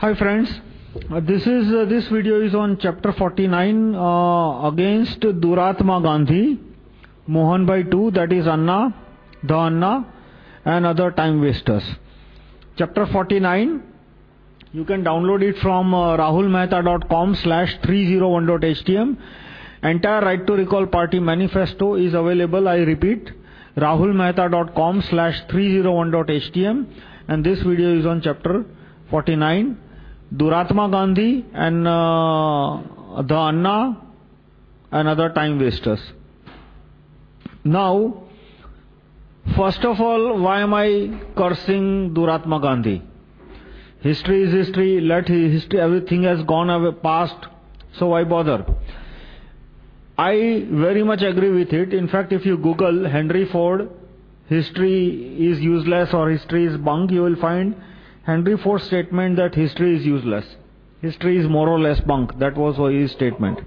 Hi friends, uh, this, is, uh, this video is on chapter 49 uh, against Duratma Gandhi, Mohan Bhai 2, that is Anna, the Anna, and other time wasters. Chapter 49, you can download it from uh, rahulmehta.com slash 301.htm. Entire Right to Recall Party manifesto is available, I repeat, rahulmehta.com slash 301.htm. And this video is on chapter 49. Duratma Gandhi and uh, the Anna and other time wasters. Now, first of all, why am I cursing Duratma Gandhi? History is history, let history, everything has gone away, past, so why bother? I very much agree with it. In fact, if you Google Henry Ford, history is useless or history is bunk, you will find Henry Ford's statement that history is useless. History is more or less bunk. That was his statement.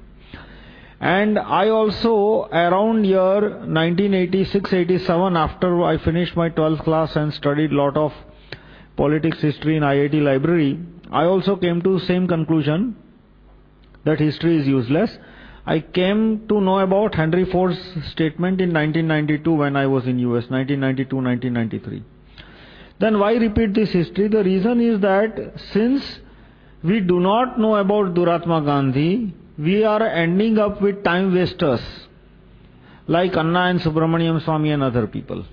And I also, around year 1986 87, after I finished my 12th class and studied lot of politics history in IIT library, I also came to the same conclusion that history is useless. I came to know about Henry Ford's statement in 1992 when I was in US, 1992 1993. Then why repeat this history? The reason is that since we do not know about Duratma Gandhi, we are ending up with time wasters like Anna and Subramaniam Swamy and other people,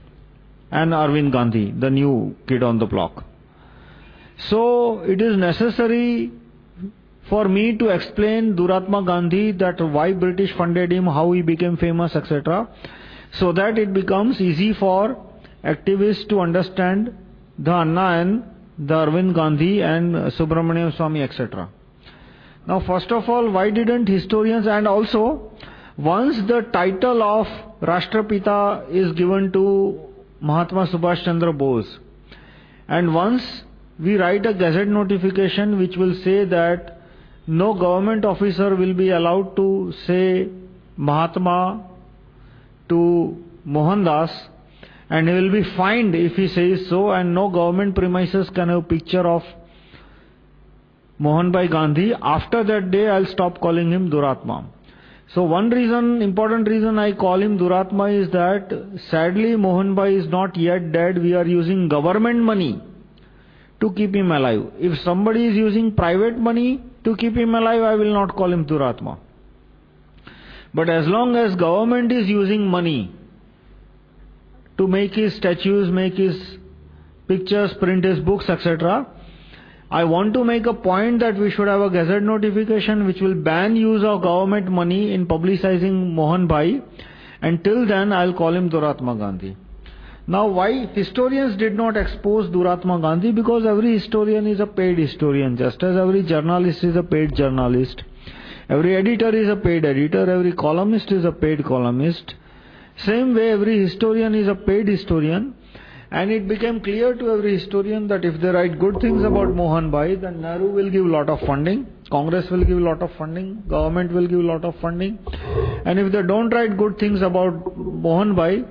and Arvind Gandhi, the new kid on the block. So, it is necessary for me to explain Duratma Gandhi that why British funded him, how he became famous, etc., so that it becomes easy for activists to understand the Anna and the Arvind Gandhi and Subramanian Swamy, etc. Now, first of all, why didn't historians and also once the title of Rashtrapita is given to Mahatma Subhash Chandra Bose, and once we write a gazette notification which will say that no government officer will be allowed to say Mahatma to Mohandas, and he will be fined if he says so, and no government premises can have picture of Mohan Bhai Gandhi. After that day, I'll stop calling him Duratma. So, one reason, important reason I call him Duratma is that sadly Mohan Bhai is not yet dead. We are using government money to keep him alive. If somebody is using private money to keep him alive, I will not call him Duratma. But as long as government is using money to make his statues, make his pictures, print his books, etc. I want to make a point that we should have a gazette notification which will ban use of government money in publicizing Mohan Bhai. Until then, I'll call him Duratma Gandhi. Now, why historians did not expose Duratma Gandhi? Because every historian is a paid historian, just as every journalist is a paid journalist. Every editor is a paid editor, every columnist is a paid columnist. Same way, every historian is a paid historian, and it became clear to every historian that if they write good things about Mohan Bhai, then Nehru will give a lot of funding, Congress will give a lot of funding, government will give a lot of funding. And if they don't write good things about Mohan Bhai,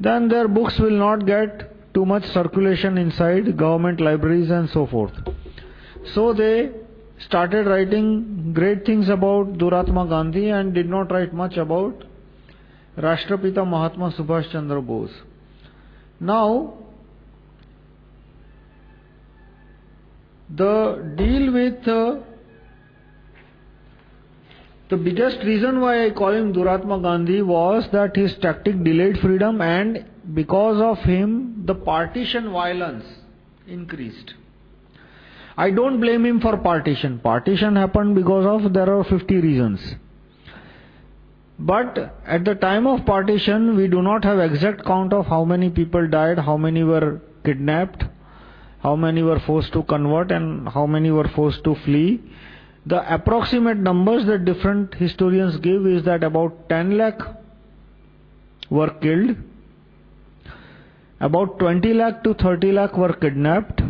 then their books will not get too much circulation inside government libraries and so forth. So they started writing great things about Duratma Gandhi and did not write much about Rashtrapita Mahatma Subhash Chandra Bose. Now, the deal with uh, the biggest reason why I call him Duratma Gandhi was that his tactic delayed freedom and because of him the partition violence increased. I don't blame him for partition. Partition happened because of there are 50 reasons. But at the time of partition, we do not have exact count of how many people died, how many were kidnapped, how many were forced to convert, and how many were forced to flee. The approximate numbers that different historians give is that about 10 lakh were killed, about 20 lakh to 30 lakh were kidnapped,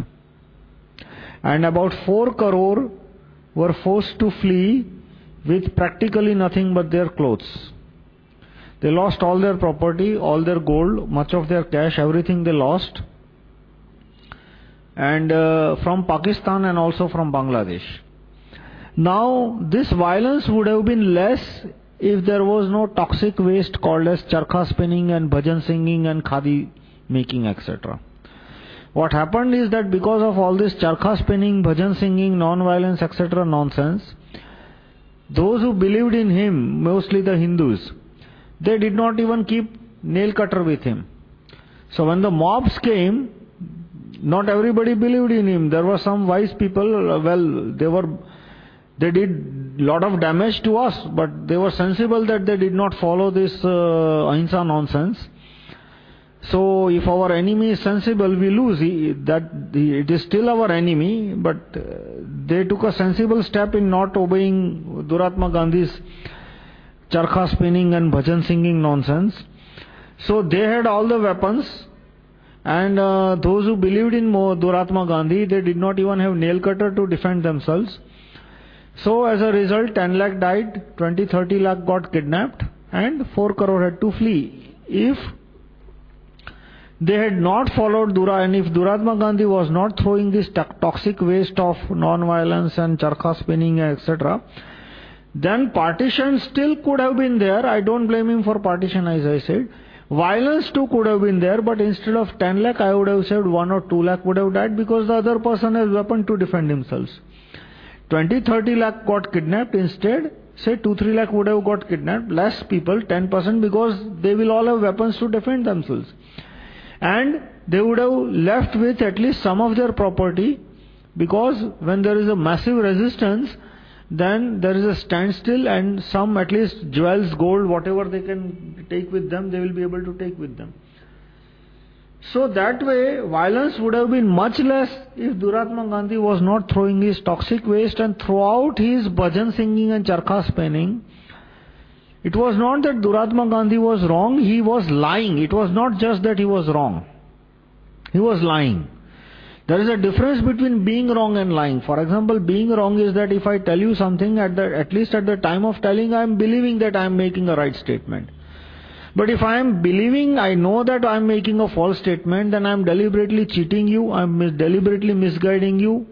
and about 4 crore were forced to flee with practically nothing but their clothes. They lost all their property, all their gold, much of their cash, everything they lost. and uh, from Pakistan and also from Bangladesh. Now, this violence would have been less if there was no toxic waste called as charkha spinning and bhajan singing and khadi making, etc. What happened is that because of all this charkha spinning, bhajan singing, non-violence, etc. nonsense, those who believed in him, mostly the Hindus, they did not even keep nail cutter with him. So when the mobs came, not everybody believed in him. There were some wise people, well, they were, they did lot of damage to us, but they were sensible that they did not follow this uh, nonsense. So, if our enemy is sensible, we lose. He, that it is still our enemy, but uh, they took a sensible step in not obeying Duratma Gandhi's charkha spinning and bhajan singing nonsense. So, they had all the weapons, and uh, those who believed in Duratma Gandhi, they did not even have nail cutter to defend themselves. So, as a result, 10 lakh died, 20 30 lakh got kidnapped, and 4 crore had to flee. If they had not followed Dura, and if Duratma Gandhi was not throwing this toxic waste of non-violence and charkha spinning, etc., then partition still could have been there. I don't blame him for partition, as I said. Violence too could have been there, but instead of 10 lakh, I would have said 1 or 2 lakh would have died because the other person has weapon to defend themselves. 20 30 lakh got kidnapped instead. Say 2 3 lakh would have got kidnapped. Less people, 10% because they will all have weapons to defend themselves and they would have left with at least some of their property because when there is a massive resistance, then there is a standstill and some at least jewels, gold, whatever they can take with them, they will be able to take with them. So that way, violence would have been much less if Duratma Gandhi was not throwing his toxic waste and throughout his bhajan singing and charkha spinning, it was not that Duratma Gandhi was wrong, he was lying. It was not just that he was wrong. He was lying. There is a difference between being wrong and lying. For example, being wrong is that if I tell you something, at, the, at least at the time of telling, I am believing that I am making a right statement. But if I am believing, I know that I am making a false statement, then I am deliberately cheating you, I am mis deliberately misguiding you,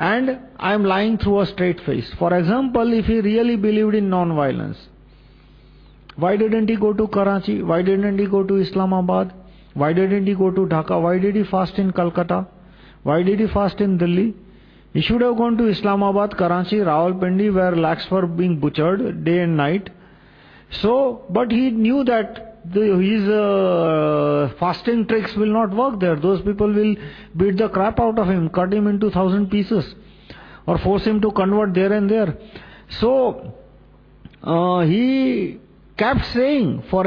and I am lying through a straight face. For example, if he really believed in non violence, why didn't he go to Karachi? Why didn't he go to Islamabad? Why didn't he go to Dhaka? Why did he fast in Calcutta? Why did he fast in Delhi? He should have gone to Islamabad, Karachi, Rawalpindi, where lakhs were being butchered day and night. So, but he knew that the, his uh, fasting tricks will not work there. Those people will beat the crap out of him, cut him into thousand pieces, or force him to convert there and there. So, uh, he kept saying for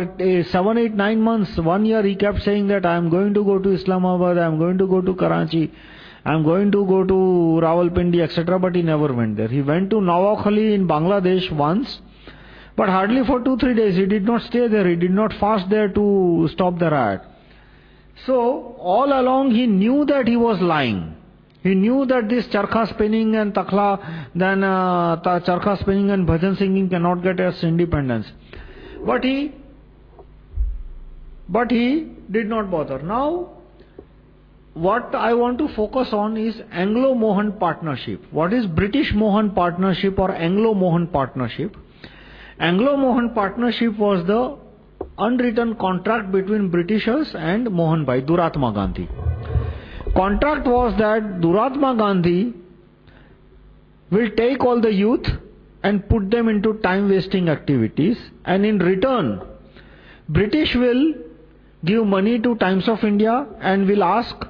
seven, eight, nine months, one year, he kept saying that I am going to go to Islamabad, I am going to go to Karachi, I am going to go to Rawalpindi, etc. But he never went there. He went to Noakhali in Bangladesh once. But hardly for two, three days. He did not stay there. He did not fast there to stop the riot. So, all along he knew that he was lying. He knew that this charkha spinning and takla, then uh, charkha spinning and bhajan singing cannot get us independence. But he, but he did not bother. Now, what I want to focus on is Anglo Mohan partnership. What is British Mohan partnership or Anglo Mohan partnership? Anglo Mohan partnership was the unwritten contract between Britishers and Mohan Bhai, Duratma Gandhi. Contract was that Duratma Gandhi will take all the youth and put them into time wasting activities, and in return, British will give money to Times of India and will ask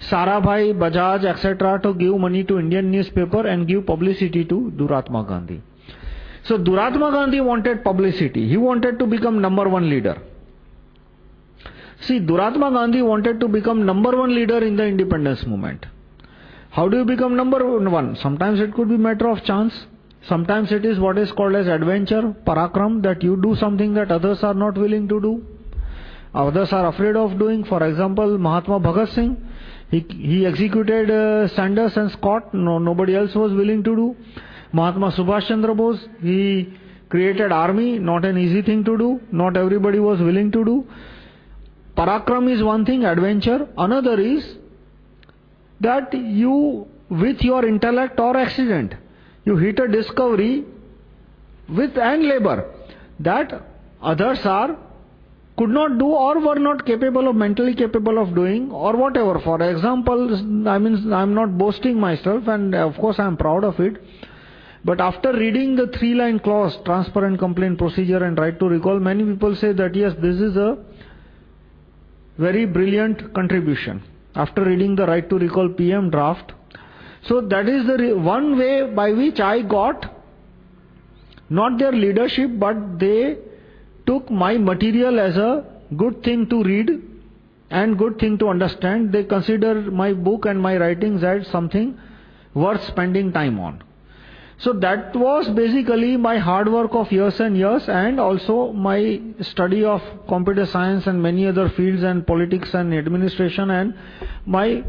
Sarabhai, Bajaj, etc. to give money to Indian newspaper and give publicity to Duratma Gandhi. So Duratma Gandhi wanted publicity. He wanted to become number one leader. See, Duratma Gandhi wanted to become number one leader in the independence movement. How do you become number one? Sometimes it could be matter of chance. Sometimes it is what is called as adventure, parakram, that you do something that others are not willing to do. Others are afraid of doing. For example, Mahatma Bhagat Singh, he, he executed uh, Saunders and Scott, no, nobody else was willing to do. Mahatma Subhash Chandra Bose, he created army, not an easy thing to do, not everybody was willing to do. Parakram is one thing, adventure. Another is that you, with your intellect or accident, you hit a discovery with and labor that others are could not do or were not capable of mentally capable of doing or whatever. For example, I mean, I'm not boasting myself, and of course, I'm proud of it. But after reading the three line clause, transparent complaint procedure and right to recall, many people say that yes, this is a very brilliant contribution. After reading the right to recall PM draft, so that is the one way by which I got not their leadership, but they took my material as a good thing to read and good thing to understand. They consider my book and my writings as something worth spending time on. So that was basically my hard work of years and years, and also my study of computer science and many other fields, and politics and administration, and my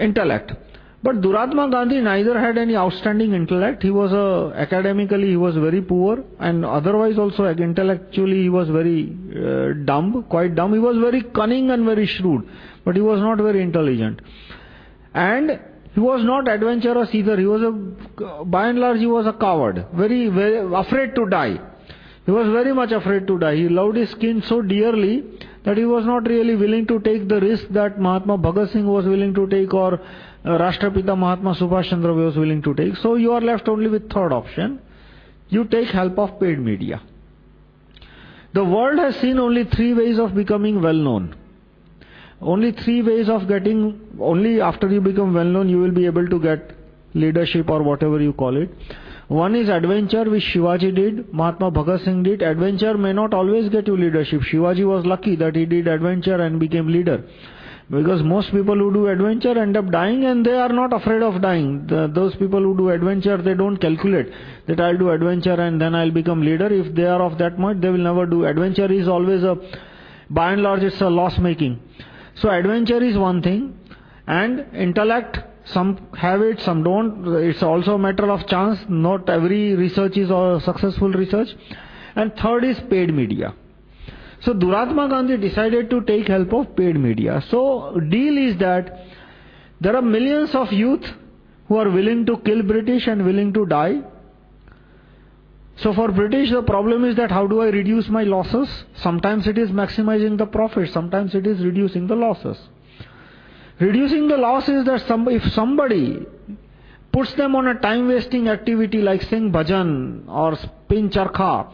intellect. But Duratma Gandhi neither had any outstanding intellect. He was a, academically, he was very poor, and otherwise, also intellectually, he was very uh, dumb, quite dumb. He was very cunning and very shrewd, but he was not very intelligent. And he was not adventurous either. He was a, by and large, he was a coward, very, very afraid to die. He was very much afraid to die. He loved his skin so dearly that he was not really willing to take the risk that Mahatma Bhagat Singh was willing to take or uh, Rashtrapita Mahatma Subhash Chandra was willing to take. So you are left only with third option. You take help of paid media. The world has seen only three ways of becoming well known. Only three ways of getting, only after you become well known, you will be able to get leadership or whatever you call it. One is adventure, which Shivaji did, Mahatma Bhagat Singh did. Adventure may not always get you leadership. Shivaji was lucky that he did adventure and became leader. Because most people who do adventure end up dying and they are not afraid of dying. The, those people who do adventure, they don't calculate that I'll do adventure and then I'll become leader. If they are of that much, they will never do. Adventure is always a, by and large, it's a loss making. So, adventure is one thing, and intellect, some have it, some don't. It's also a matter of chance. Not every research is a successful research. And third is paid media. So Duratma Gandhi decided to take help of paid media. So, deal is that there are millions of youth who are willing to kill British and willing to die. So, for British, the problem is that how do I reduce my losses? Sometimes it is maximizing the profit, sometimes it is reducing the losses. Reducing the loss is that some, if somebody puts them on a time wasting activity like sing bhajan or spin charkha,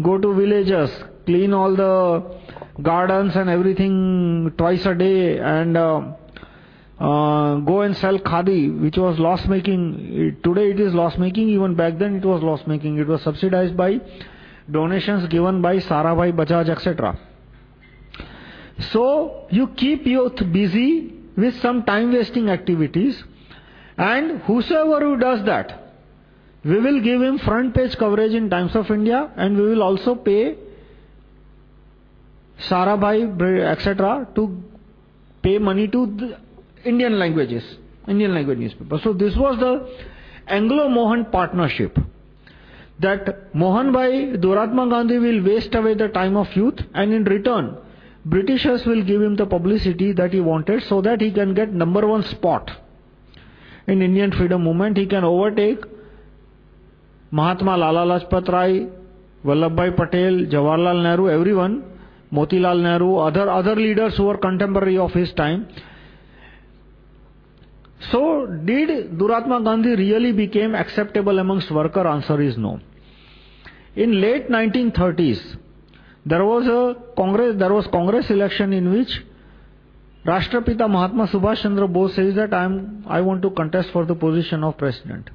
go to villages, clean all the gardens and everything twice a day and uh, uh, go and sell khadi, which was loss making. Today it is loss making, even back then it was loss making. It was subsidized by donations given by Sarabhai Bajaj, etc. So, you keep youth busy with some time wasting activities, and whosoever who does that, we will give him front page coverage in Times of India, and we will also pay Sarabhai, etc., to pay money to Indian languages, Indian language newspapers. So, this was the Anglo Mohan partnership that Mohan Bhai Duratma Gandhi will waste away the time of youth, and in return, Britishers will give him the publicity that he wanted so that he can get number one spot in Indian freedom movement. He can overtake Mahatma Lala Lajpat Rai, Vallabhbhai Patel, Jawaharlal Nehru, everyone Motilal Nehru, other, other leaders who were contemporary of his time. So, did Duratma Gandhi really become acceptable amongst worker? Answer is no. In late 1930s, there was a Congress, there was Congress election in which Rashtrapita Mahatma Subhash Chandra Bose says that I, am, I want to contest for the position of president.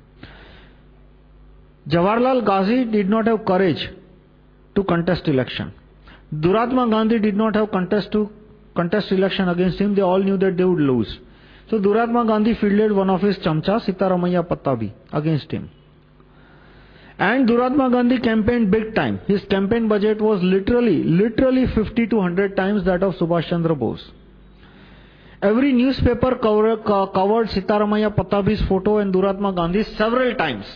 Jawaharlal Ghazi did not have courage to contest election. Duratma Gandhi did not have contest to contest election against him. They all knew that they would lose. So Duratma Gandhi fielded one of his chamcha, Sitaramaiah Pattabi, against him. And Duratma Gandhi campaigned big time. His campaign budget was literally, literally 50 to 100 times that of Subhash Chandra Bose. Every newspaper cover, co covered Sitaramaiah Pattabi's photo and Duratma Gandhi several times.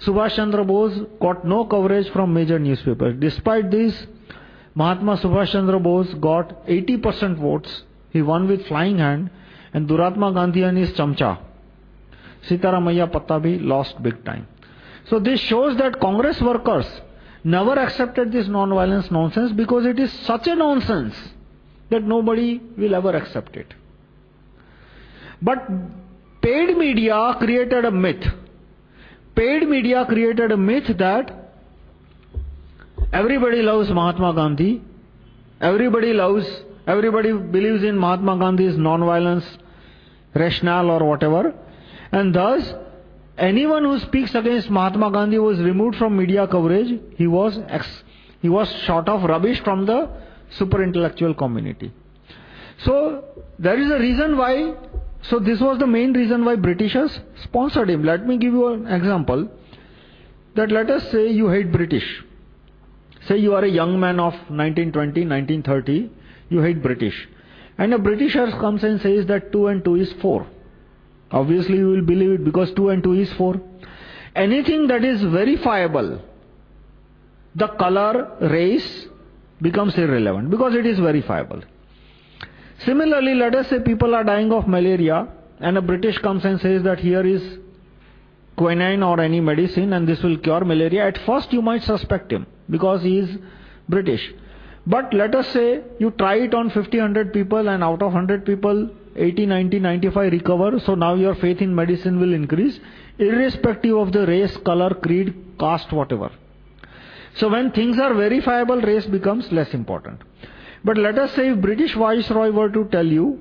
Subhash Chandra Bose got no coverage from major newspapers. Despite this, Mahatma Subhash Chandra Bose got 80% votes. He won with flying hand. And Duratma Gandhi and his chamcha, Sitaramaiah Pattabi, lost big time. So this shows that Congress workers never accepted this non-violence nonsense because it is such a nonsense that nobody will ever accept it. But paid media created a myth. Paid media created a myth that everybody loves Mahatma Gandhi, everybody loves, everybody believes in Mahatma Gandhi's non-violence rationale or whatever, and thus anyone who speaks against Mahatma Gandhi was removed from media coverage. He was, he was short of rubbish from the super intellectual community. So, there is a reason why, so this was the main reason why Britishers sponsored him. Let me give you an example. That let us say you hate British. Say you are a young man of 1920, 1930, you hate British. And a Britisher comes and says that 2 and 2 is 4. Obviously, you will believe it because 2 and 2 is 4. Anything that is verifiable, the color, race becomes irrelevant because it is verifiable. Similarly, let us say people are dying of malaria and a British comes and says that here is quinine or any medicine and this will cure malaria. At first, you might suspect him because he is British. But let us say you try it on 50, 100 people and out of 100 people, 80, 90, 95 recover. So now your faith in medicine will increase, irrespective of the race, color, creed, caste, whatever. So when things are verifiable, race becomes less important. But let us say if British Viceroy were to tell you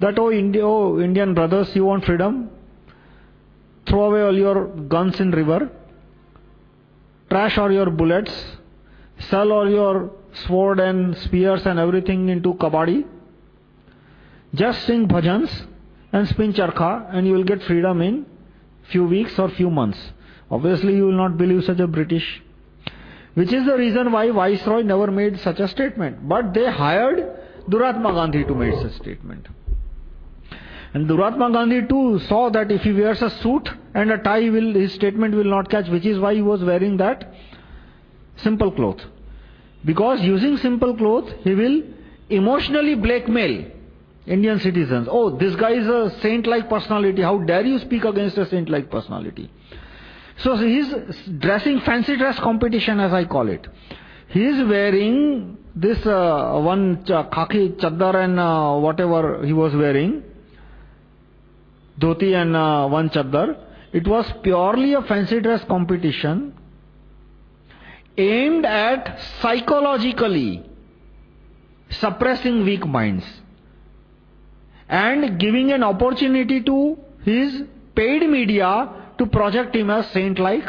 that, oh, India, oh Indian brothers, you want freedom? Throw away all your guns in river, trash all your bullets, sell all your sword and spears and everything into kabadi. Just sing bhajans and spin charkha and you will get freedom in few weeks or few months. Obviously, you will not believe such a British which is the reason why Viceroy never made such a statement. But they hired Duratma Gandhi to make such a statement. And Duratma Gandhi too saw that if he wears a suit and a tie, will, his statement will not catch, which is why he was wearing that simple cloth. Because using simple cloth, he will emotionally blackmail Indian citizens. Oh, this guy is a saint like personality. How dare you speak against a saint like personality? So he's dressing fancy dress competition, as I call it. He is wearing this uh, one khaki chadar and uh, whatever he was wearing, dhoti and uh, one chadar. It was purely a fancy dress competition aimed at psychologically suppressing weak minds and giving an opportunity to his paid media to project him as saint like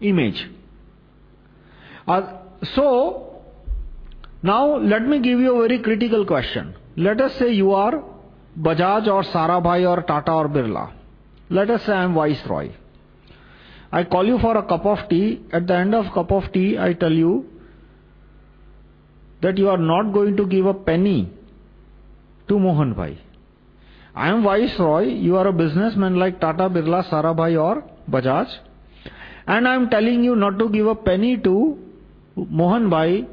image. Uh, so, now let me give you a very critical question. Let us say you are Bajaj or Sarabhai or Tata or Birla. Let us say I am Viceroy. I call you for a cup of tea. At the end of cup of tea, I tell you that you are not going to give a penny to Mohan Bhai. I am Viceroy, you are a businessman like Tata, Birla, Sarabhai, or Bajaj, and I am telling you not to give a penny to Mohan Bhai.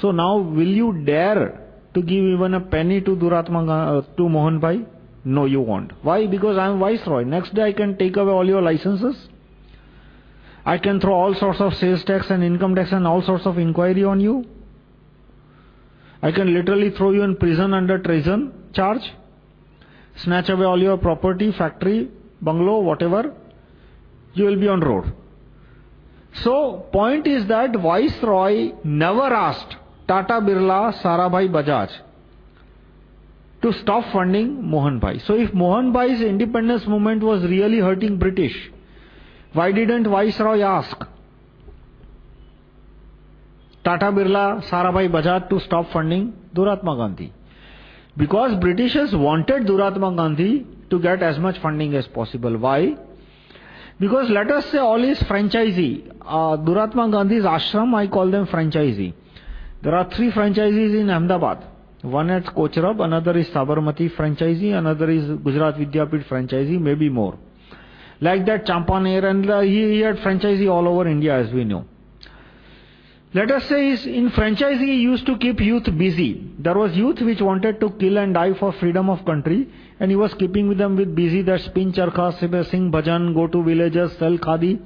So now, will you dare to give even a penny to Duratma, uh, to Mohan Bhai? No, you won't. Why? Because I am Viceroy. Next day I can take away all your licenses. I can throw all sorts of sales tax and income tax and all sorts of inquiry on you. I can literally throw you in prison under treason charge snatch away all your property, factory, bungalow, whatever, you will be on road. So, point is that Viceroy never asked Tata Birla, Sarabhai Bajaj to stop funding Mohan Bhai. So, if Mohan Bhai's independence movement was really hurting British, why didn't Viceroy ask Tata Birla, Sarabhai Bajaj to stop funding Duratma Gandhi? Because Britishers wanted Duratma Gandhi to get as much funding as possible. Why? Because let us say all is franchisee. Uh, Duratma Gandhi's ashram, I call them franchisee. There are three franchisees in Ahmedabad. One at Kocharab, another is Sabarmati franchisee, another is Gujarat Vidyapit franchisee, maybe more. Like that Champaran, and he, he had franchisee all over India, as we know. Let us say in franchisee he used to keep youth busy. There was youth which wanted to kill and die for freedom of country and he was keeping with them with busy that spin charkha, sing bhajan, go to villages, sell khadi.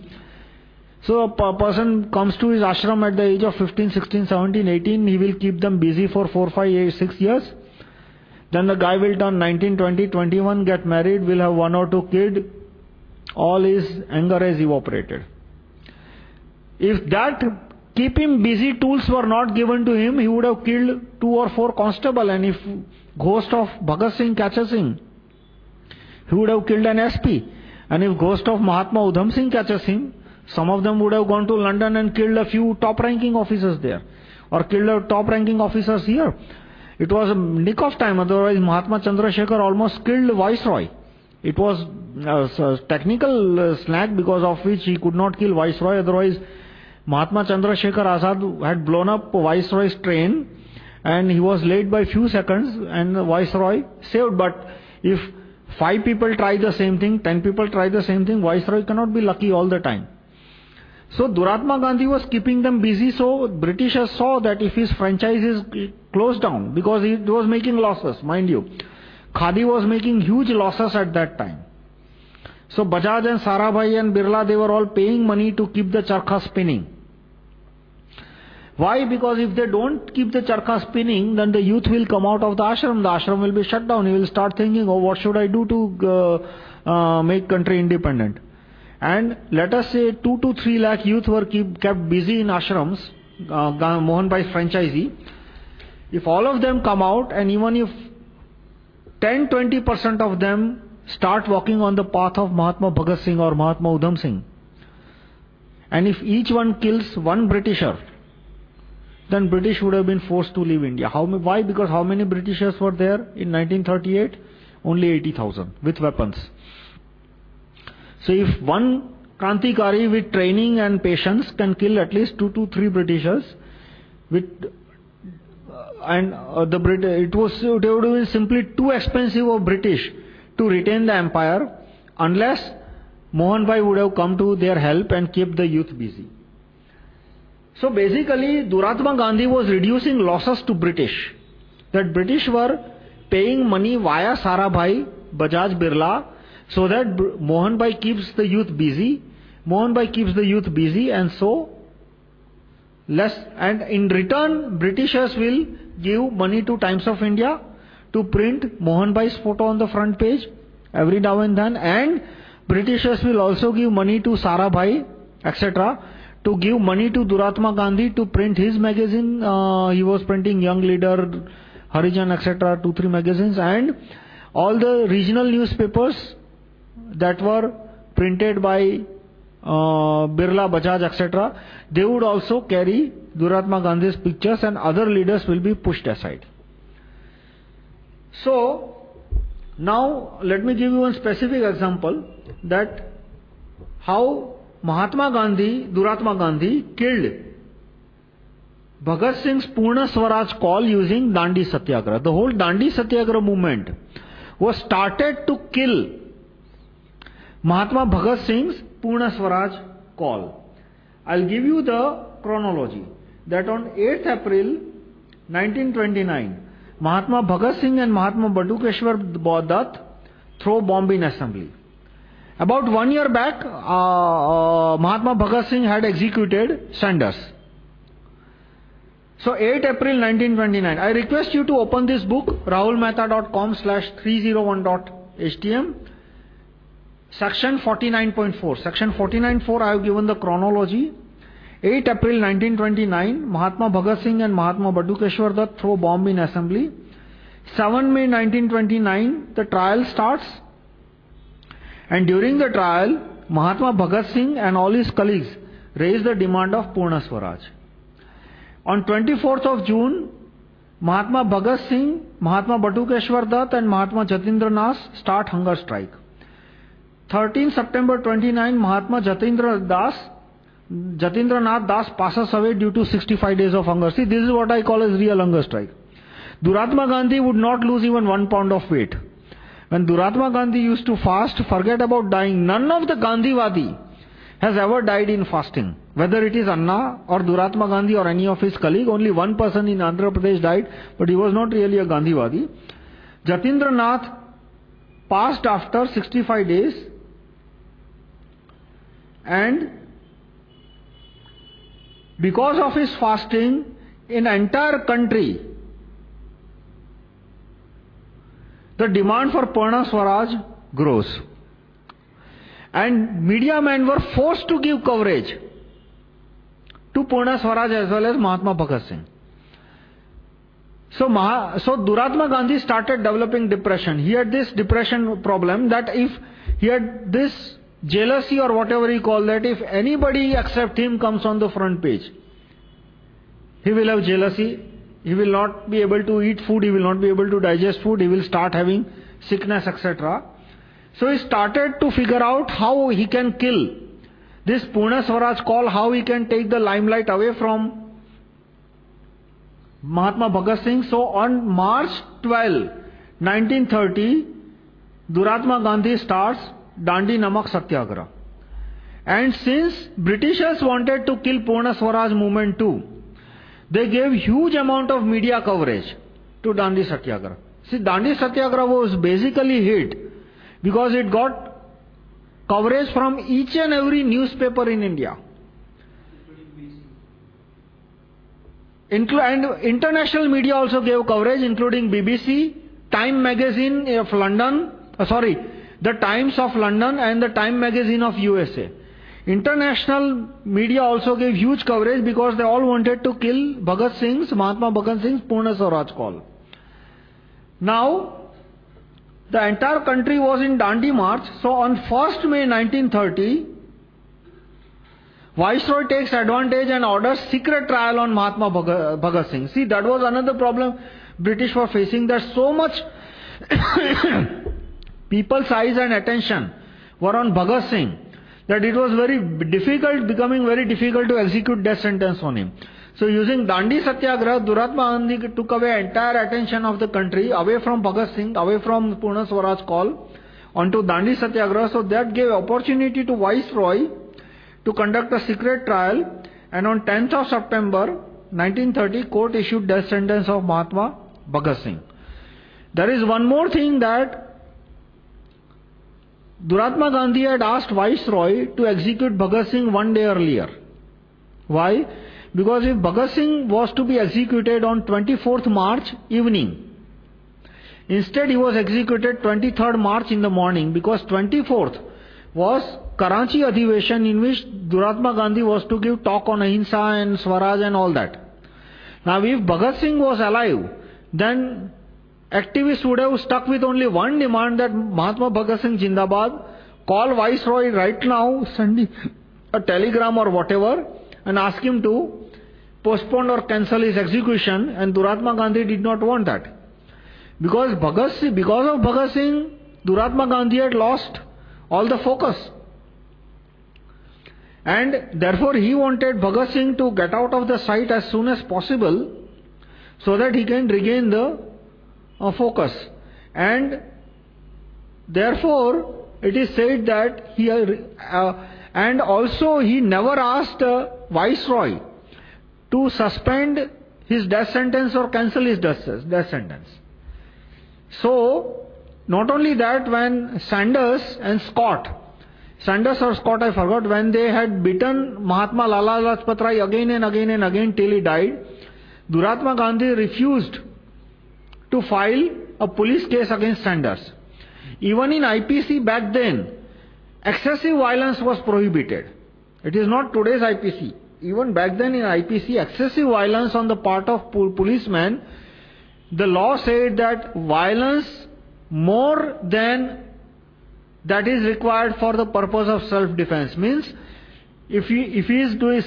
So a person comes to his ashram at the age of 15, 16, 17, 18, he will keep them busy for 4, 5, 8, 6 years. Then the guy will turn 19, 20, 21, get married, will have one or two kids. All his anger has evaporated. If that keep him busy tools were not given to him, he would have killed two or four constable. And if ghost of Bhagat Singh catches him, he would have killed an SP. And if ghost of Mahatma Udham Singh catches him, some of them would have gone to London and killed a few top ranking officers there. Or killed top ranking officers here. It was a nick of time, otherwise Mahatma Chandrasekhar almost killed Viceroy. It was a technical uh, slack because of which he could not kill Viceroy, otherwise Mahatma Chandrasekhar Azad had blown up Viceroy's train and he was late by few seconds and Viceroy saved. But if five people try the same thing, ten people try the same thing, Viceroy cannot be lucky all the time. So Duratma Gandhi was keeping them busy, so Britishers saw that if his franchise is closed down, because he was making losses, mind you. Khadi was making huge losses at that time. So Bajaj and Sarabhai and Birla, they were all paying money to keep the charkha spinning. Why? Because if they don't keep the charkha spinning, then the youth will come out of the ashram. The ashram will be shut down. He will start thinking, oh, what should I do to uh, uh, make country independent? And let us say 2 to 3 lakh youth were keep, kept busy in ashrams, uh, Mohan Bhai's franchisee. If all of them come out, and even if 10 20% of them start walking on the path of Mahatma Bhagat Singh or Mahatma Udham Singh, and if each one kills one Britisher, then British would have been forced to leave India. How, why? Because how many Britishers were there in 1938? Only 80,000 with weapons. So if one Krantikari with training and patience can kill at least two to three Britishers, with and uh, the Brit it was it would have been simply too expensive for British to retain the empire unless Mohan Bhai would have come to their help and kept the youth busy. So basically, Duratma Gandhi was reducing losses to British. That British were paying money via Sarabhai, Bajaj Birla, so that Mohan Bhai keeps the youth busy. Mohan Bhai keeps the youth busy, and so less. And in return, Britishers will give money to Times of India to print Mohan Bhai's photo on the front page every now and then. And Britishers will also give money to Sarabhai, etc to give money to Duratma Gandhi to print his magazine. Uh, he was printing Young Leader, Harijan, etc., two, three magazines, and all the regional newspapers that were printed by uh, Birla, Bajaj, etc., they would also carry Duratma Gandhi's pictures, and other leaders will be pushed aside. So, now let me give you one specific example that how Mahatma Gandhi, Duratma Gandhi, killed Bhagat Singh's Purna Swaraj call using Dandi Satyagraha. The whole Dandi Satyagraha movement was started to kill Mahatma Bhagat Singh's Purna Swaraj call. I'll give you the chronology. That on 8th April 1929, Mahatma Bhagat Singh and Mahatma Batukeshwar Dutt throw bomb in assembly. About one year back, uh, uh, Mahatma Bhagat Singh had executed Saunders. So, 8 April 1929. I request you to open this book, rahulmehta.com slash 301.htm, section 49.4. Section 49.4, I have given the chronology. 8 April 1929, Mahatma Bhagat Singh and Mahatma Batukeshwar Dutt throw bomb in assembly. 7 May 1929, the trial starts. And during the trial, Mahatma Bhagat Singh and all his colleagues raise the demand of Purna Swaraj. On 24th of June, Mahatma Bhagat Singh, Mahatma Batukeshwar Dutt, and Mahatma Jatindra Nath start hunger strike. 13 September 29, Mahatma Jatindra Das, Jatindra Nath Das passes away due to 65 days of hunger. See, this is what I call as real hunger strike. Duratma Gandhi would not lose even one pound of weight. When Duratma Gandhi used to fast, forget about dying. None of the Gandhiwadi has ever died in fasting. Whether it is Anna or Duratma Gandhi or any of his colleagues, only one person in Andhra Pradesh died, but he was not really a Gandhiwadi. Jatindra Nath passed after 65 days and because of his fasting, in entire country, the demand for Purna Swaraj grows. And media men were forced to give coverage to Purna Swaraj as well as Mahatma Bhagat Singh. So, Maha, so Duratma Gandhi started developing depression. He had this depression problem that if he had this jealousy or whatever he call that, if anybody except him comes on the front page, he will have jealousy, he will not be able to eat food, he will not be able to digest food, he will start having sickness, etc. So he started to figure out how he can kill. This Purna Swaraj call, how he can take the limelight away from Mahatma Bhagat Singh. So on March 12, 1930, Duratma Gandhi starts Dandi Namak Satyagraha. And since Britishers wanted to kill Purna Swaraj movement too, they gave huge amount of media coverage to Dandi Satyagraha. See, Dandi Satyagraha was basically hit because it got coverage from each and every newspaper in India. Inclu and international media also gave coverage, including BBC, Time magazine of London, uh, sorry, the Times of London and the Time magazine of USA. International media also gave huge coverage because they all wanted to kill Bhagat Singh's, Mahatma Bhagat Singh's Purna Swaraj call. Now, the entire country was in Dandi March. So, on 1st May 1930, Viceroy takes advantage and orders secret trial on Mahatma Bhagat Singh. See, that was another problem British were facing that so much people's eyes and attention were on Bhagat Singh that it was very difficult, becoming very difficult to execute death sentence on him. So, using Dandi Satyagraha, Duratma Gandhi took away entire attention of the country away from Bhagat Singh, away from Purna Swaraj call onto Dandi Satyagraha. So, that gave opportunity to Viceroy to conduct a secret trial. And on 10th of September 1930, court issued death sentence of Mahatma Bhagat Singh. There is one more thing that Duratma Gandhi had asked Viceroy to execute Bhagat Singh one day earlier. Why? Because if Bhagat Singh was to be executed on 24th March evening, instead he was executed 23rd March in the morning because 24th was Karachi Adhiveshan in which Duratma Gandhi was to give talk on Ahimsa and Swaraj and all that. Now, if Bhagat Singh was alive, then activists would have stuck with only one demand that Mahatma Bhagat Singh Jindabad call Viceroy right now, send a telegram or whatever, and ask him to postpone or cancel his execution. And Duratma Gandhi did not want that. Because, Bhagat, because of Bhagat Singh, Duratma Gandhi had lost all the focus. And therefore, he wanted Bhagat Singh to get out of the sight as soon as possible so that he can regain the uh, focus. And therefore, it is said that he, uh, and also he never asked uh, Viceroy to suspend his death sentence or cancel his death, death sentence. So, not only that, when Saunders and Scott, Saunders or Scott, I forgot, when they had beaten Mahatma Lala Lajpat Rai again and again and again till he died, Duratma Gandhi refused to file a police case against Saunders. Even in IPC back then, excessive violence was prohibited. It is not today's IPC. Even back then in IPC, excessive violence on the part of policemen, the law said that violence more than that is required for the purpose of self defense means if he, if he is doing,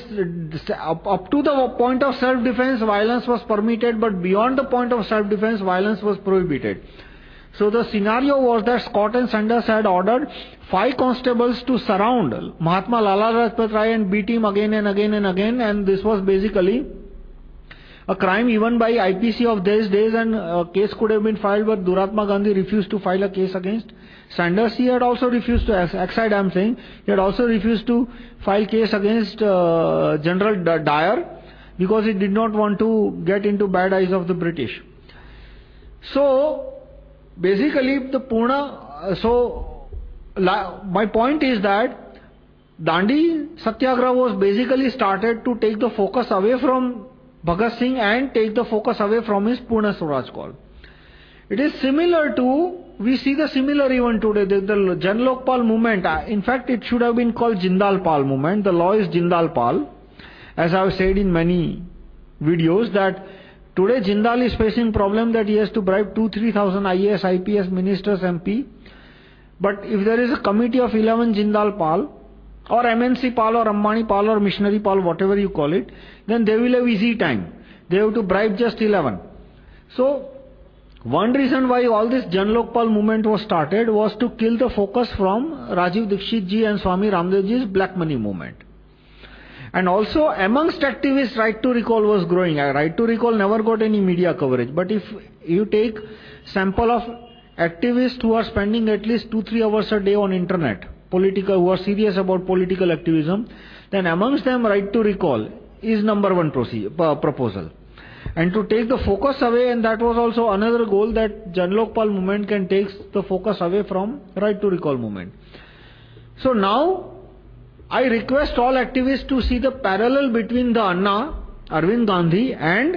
up, up to the point of self defense, violence was permitted, but beyond the point of self defense, violence was prohibited. So the scenario was that Scott and Saunders had ordered five constables to surround Mahatma Lala Lajpat Rai and beat him again and again and again, and this was basically a crime even by IPC of those days, and a case could have been filed, but Duratma Gandhi refused to file a case against Saunders, he had also refused to, Exide I'm saying, he had also refused to file case against uh, General Dyer because he did not want to get into bad eyes of the British. So, basically, the Pune, so, my point is that Dandi Satyagraha was basically started to take the focus away from Bhagat Singh and take the focus away from his Purna Swaraj call. It is similar to, we see the similar even today, the, the Jan Lokpal movement. Uh, in fact, it should have been called Jindal Pal movement. The law is Jindal Pal. As I have said in many videos, that today Jindal is facing problem that he has to bribe 2 3000 IAS, IPS ministers, MP. But if there is a committee of 11 Jindal Pal, or MNC Pal, or Ambani Pal, or Missionary Pal, whatever you call it, then they will have easy time. They have to bribe just 11. So, one reason why all this Jan Lokpal movement was started was to kill the focus from Rajiv Dikshit ji and Swami Ramdev ji's black money movement. And also, amongst activists, right to recall was growing. Uh, right to recall never got any media coverage. But if you take sample of activists who are spending at least 2-3 hours a day on internet, political, who are serious about political activism, then amongst them, right to recall is number one proposal. And to take the focus away, and that was also another goal that Jan Lokpal movement can take the focus away from right to recall movement. So now, I request all activists to see the parallel between the Anna, Arvind Gandhi, and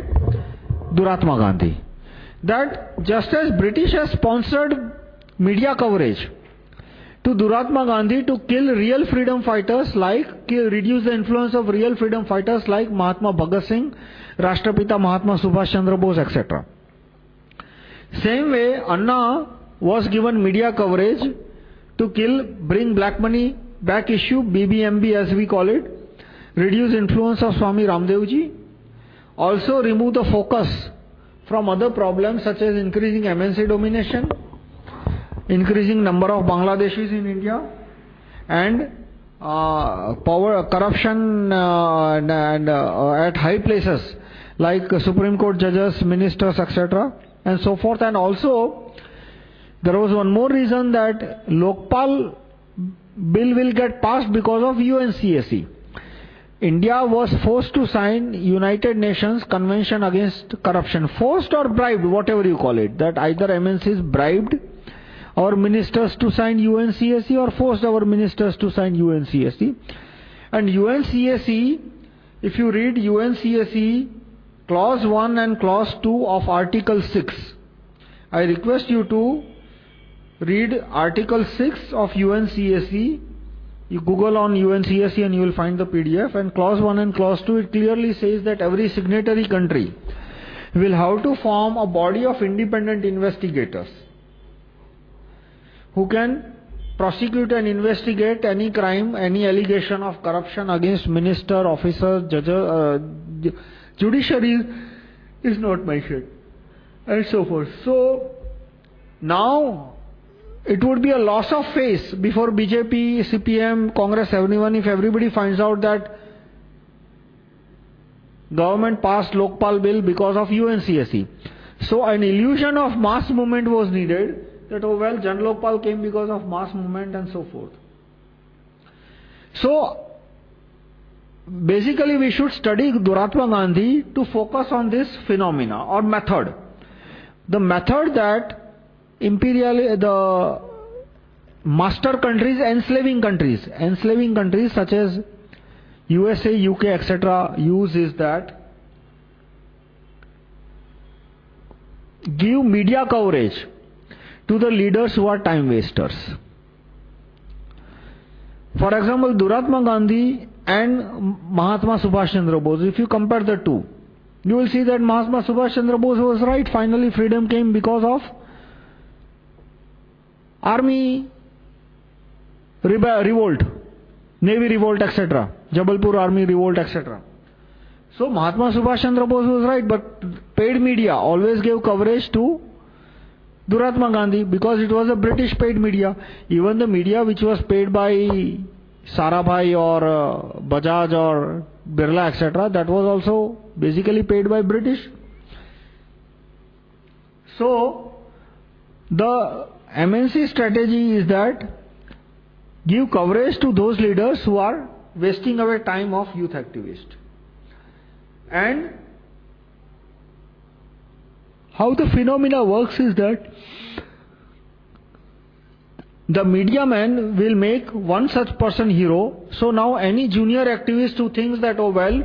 Duratma Gandhi. That just as British has sponsored media coverage to Duratma Gandhi to kill real freedom fighters like, kill, reduce the influence of real freedom fighters like Mahatma Bhagat Singh, Rashtrapita Mahatma Subhash Chandra Bose, etc. Same way, Anna was given media coverage to kill, bring black money back issue, BBMB as we call it, reduce influence of Swami Ramdevji, also remove the focus from other problems such as increasing MNC domination, increasing number of Bangladeshis in India, and uh, power, corruption uh, and, uh, at high places like Supreme Court judges, ministers, etc., and so forth. And also, there was one more reason that Lokpal bill will get passed because of UNCAC. India was forced to sign United Nations Convention Against Corruption. Forced or bribed, whatever you call it. That either MNCs bribed our ministers to sign UNCAC or forced our ministers to sign UNCAC. And UNCAC, if you read UNCAC Clause 1 and Clause 2 of Article 6. I request you to read Article 6 of UNCAC. You Google on UNCAC and you will find the PDF. And Clause 1 and Clause 2, it clearly says that every signatory country will have to form a body of independent investigators who can prosecute and investigate any crime, any allegation of corruption against minister, officer, judge, uh, Judiciary is not mentioned, and so forth. So, now it would be a loss of face before BJP, CPM, Congress, everyone if everybody finds out that government passed Lokpal bill because of UNCAC. So, an illusion of mass movement was needed that, oh well, Jan Lokpal came because of mass movement and so forth. So, basically we should study Duratma Gandhi to focus on this phenomena or method. The method that imperial, the master countries, enslaving countries, enslaving countries such as USA, UK, etc., use is that give media coverage to the leaders who are time wasters. For example, Duratma Gandhi and Mahatma Subhash Chandra Bose, if you compare the two, you will see that Mahatma Subhash Chandra Bose was right. Finally, freedom came because of army revolt, navy revolt, etc. Jabalpur army revolt, etc. So, Mahatma Subhash Chandra Bose was right, but paid media always gave coverage to Duratma Gandhi because it was a British paid media. Even the media which was paid by Sarabhai or uh, Bajaj or Birla, etc., that was also basically paid by British. So, the MNC strategy is that give coverage to those leaders who are wasting away time of youth activists. And how the phenomena works is that the media man will make one such person hero. So now any junior activist who thinks that, oh well,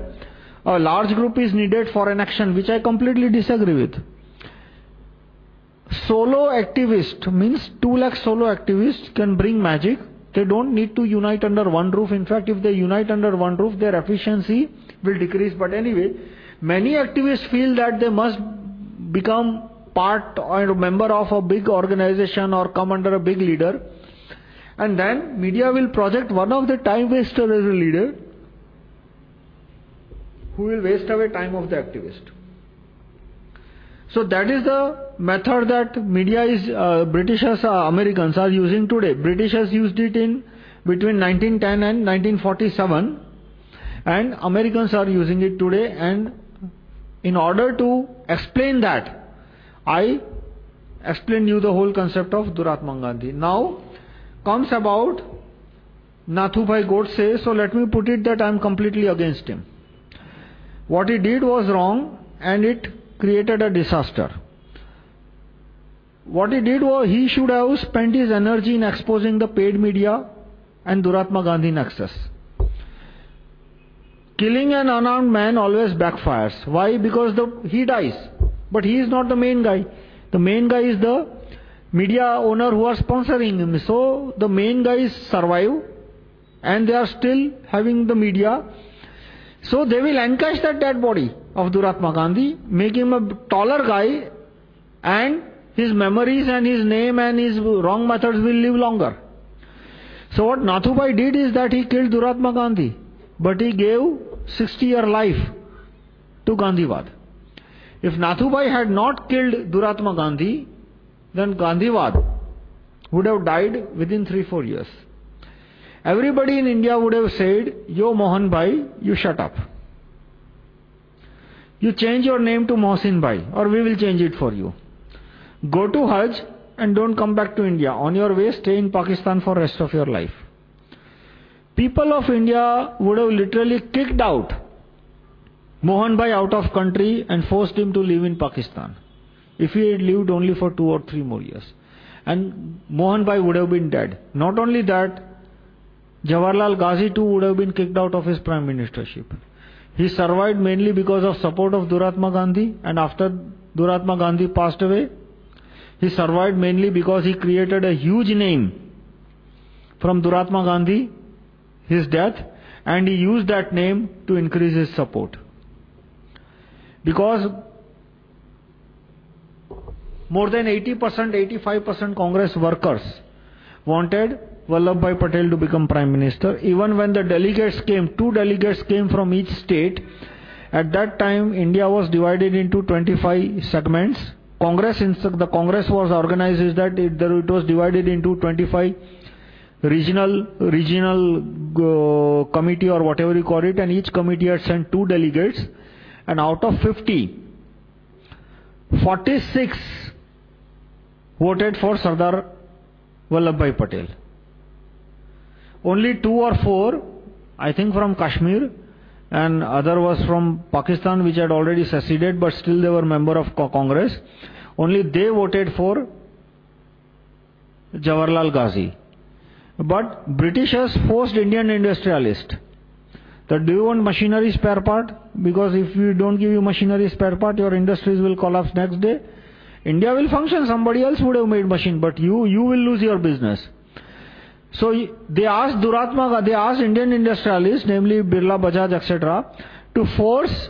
a large group is needed for an action, which I completely disagree with. Solo activist means 2 lakh solo activists can bring magic. They don't need to unite under one roof. In fact, if they unite under one roof, their efficiency will decrease. But anyway, many activists feel that they must become part or member of a big organization or come under a big leader. And then media will project one of the time waster as a leader who will waste away time of the activist. So that is the method that media is, uh, Britishers, uh, Americans are using today. Britishers used it in between 1910 and 1947 and Americans are using it today and in order to explain that, I explained you the whole concept of Duratma Gandhi. Now comes about Nathubhai Godse, so let me put it that I am completely against him. What he did was wrong and it created a disaster. What he did was he should have spent his energy in exposing the paid media and Duratma Gandhi nexus. Killing an unarmed man always backfires. Why? Because the, he dies. But he is not the main guy. The main guy is the media owner who are sponsoring him. So the main guys survive and they are still having the media. So they will encash that dead body of Duratma Gandhi, make him a taller guy, and his memories and his name and his wrong methods will live longer. So, what Nathubai did is that he killed Duratma Gandhi, but he gave 60 year life to Gandhivad. If Nathubai had not killed Duratma Gandhi, then Gandhivad would have died within 3 4 years. Everybody in India would have said, Yo Mohan Bhai, you shut up. You change your name to Mohsin Bhai, or we will change it for you. Go to Hajj and don't come back to India. On your way, stay in Pakistan for rest of your life. People of India would have literally kicked out Mohan Bhai out of country and forced him to live in Pakistan. If he had lived only for two or three more years. And Mohan Bhai would have been dead. Not only that, Jawaharlal Ghazi too would have been kicked out of his prime ministership. He survived mainly because of support of Duratma Gandhi and after Duratma Gandhi passed away, he survived mainly because he created a huge name from Duratma Gandhi, his death, and he used that name to increase his support. Because more than 80%, 85% Congress workers wanted Vallabhbhai Patel to become Prime Minister. Even when the delegates came, two delegates came from each state. At that time, India was divided into 25 segments. Congress, the Congress was organized is that it, it was divided into 25 regional, regional uh, committee or whatever you call it, and each committee had sent two delegates. And out of 50, 46 voted for Sardar Vallabhbhai Patel. Only two or four, I think from Kashmir, and other was from Pakistan, which had already seceded, but still they were member of Congress. Only they voted for Jawaharlal Ghazi. But Britishers forced Indian industrialists that do you want machinery spare part? Because if we don't give you machinery spare part, your industries will collapse next day. India will function, somebody else would have made machine, but you, you will lose your business. So they asked Duratma, they asked Indian industrialists, namely Birla Bajaj, etc., to force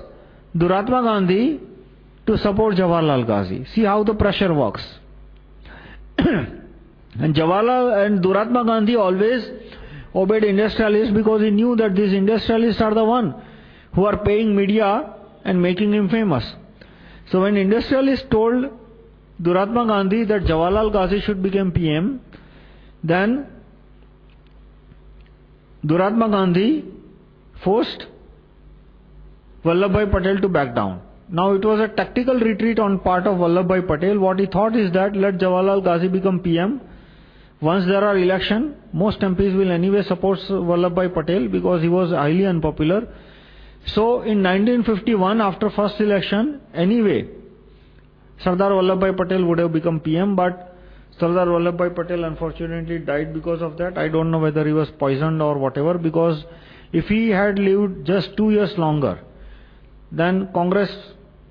Duratma Gandhi to support Jawaharlal Ghazi. See how the pressure works. and Jawaharlal and Duratma Gandhi always obeyed industrialists because he knew that these industrialists are the one who are paying media and making him famous. So when industrialists told Duratma Gandhi that Jawaharlal Ghazi should become PM, then Duratma Gandhi forced Vallabhbhai Patel to back down. Now it was a tactical retreat on part of Vallabhbhai Patel. What he thought is that let Jawaharlal Ghazi become PM once there are election, most MPs will anyway support Vallabhbhai Patel because he was highly unpopular. So in 1951, after first election, anyway, Sardar Vallabhbhai Patel would have become PM, but Sardar Vallabhbhai Patel unfortunately died because of that. I don't know whether he was poisoned or whatever, because if he had lived just two years longer, then Congress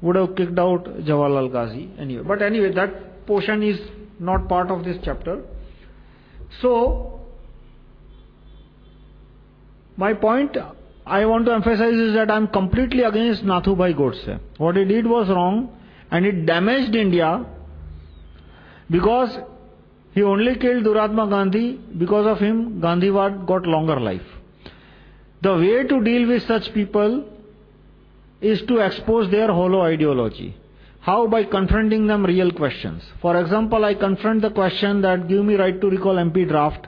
would have kicked out Jawaharlal Ghazi anyway. But anyway, that portion is not part of this chapter. So, my point I want to emphasize is that I am completely against Nathubai Godse. What he did was wrong and it damaged India because he only killed Duratma Gandhi. Because of him, Gandhiwad got longer life. The way to deal with such people is to expose their hollow ideology. How? By confronting them real questions. For example, I confront the question that give me right to recall MP draft.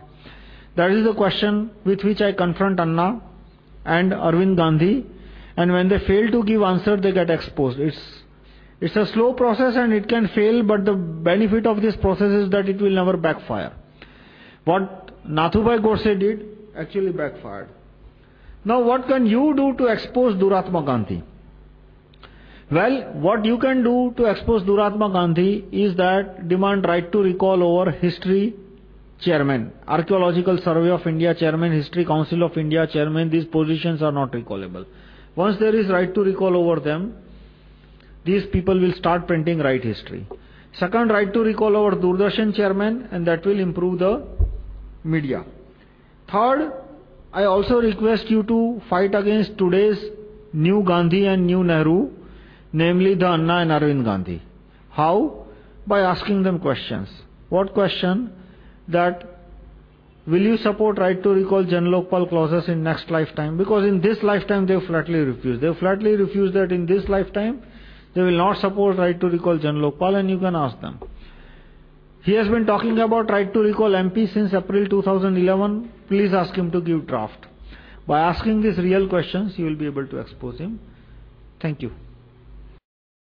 That is the question with which I confront Anna and Arvind Gandhi. And when they fail to give answer, they get exposed. It's, it's a slow process and it can fail, but the benefit of this process is that it will never backfire. What Nathubai Godse did actually backfired. Now, what can you do to expose Duratma Gandhi? Well, what you can do to expose Duratma Gandhi is that demand right to recall over history chairman, Archaeological Survey of India chairman, History Council of India chairman, these positions are not recallable. Once there is right to recall over them, these people will start printing right history. Second, right to recall over Doordarshan chairman, and that will improve the media. Third, I also request you to fight against today's new Gandhi and new Nehru namely the Anna and Arvind Gandhi. How? By asking them questions. What question? That will you support right to recall Jan Lokpal clauses in next lifetime? Because in this lifetime they flatly refuse. They flatly refuse that in this lifetime they will not support right to recall Jan Lokpal and you can ask them. He has been talking about right to recall MP since April 2011. Please ask him to give draft. By asking these real questions, you will be able to expose him. Thank you.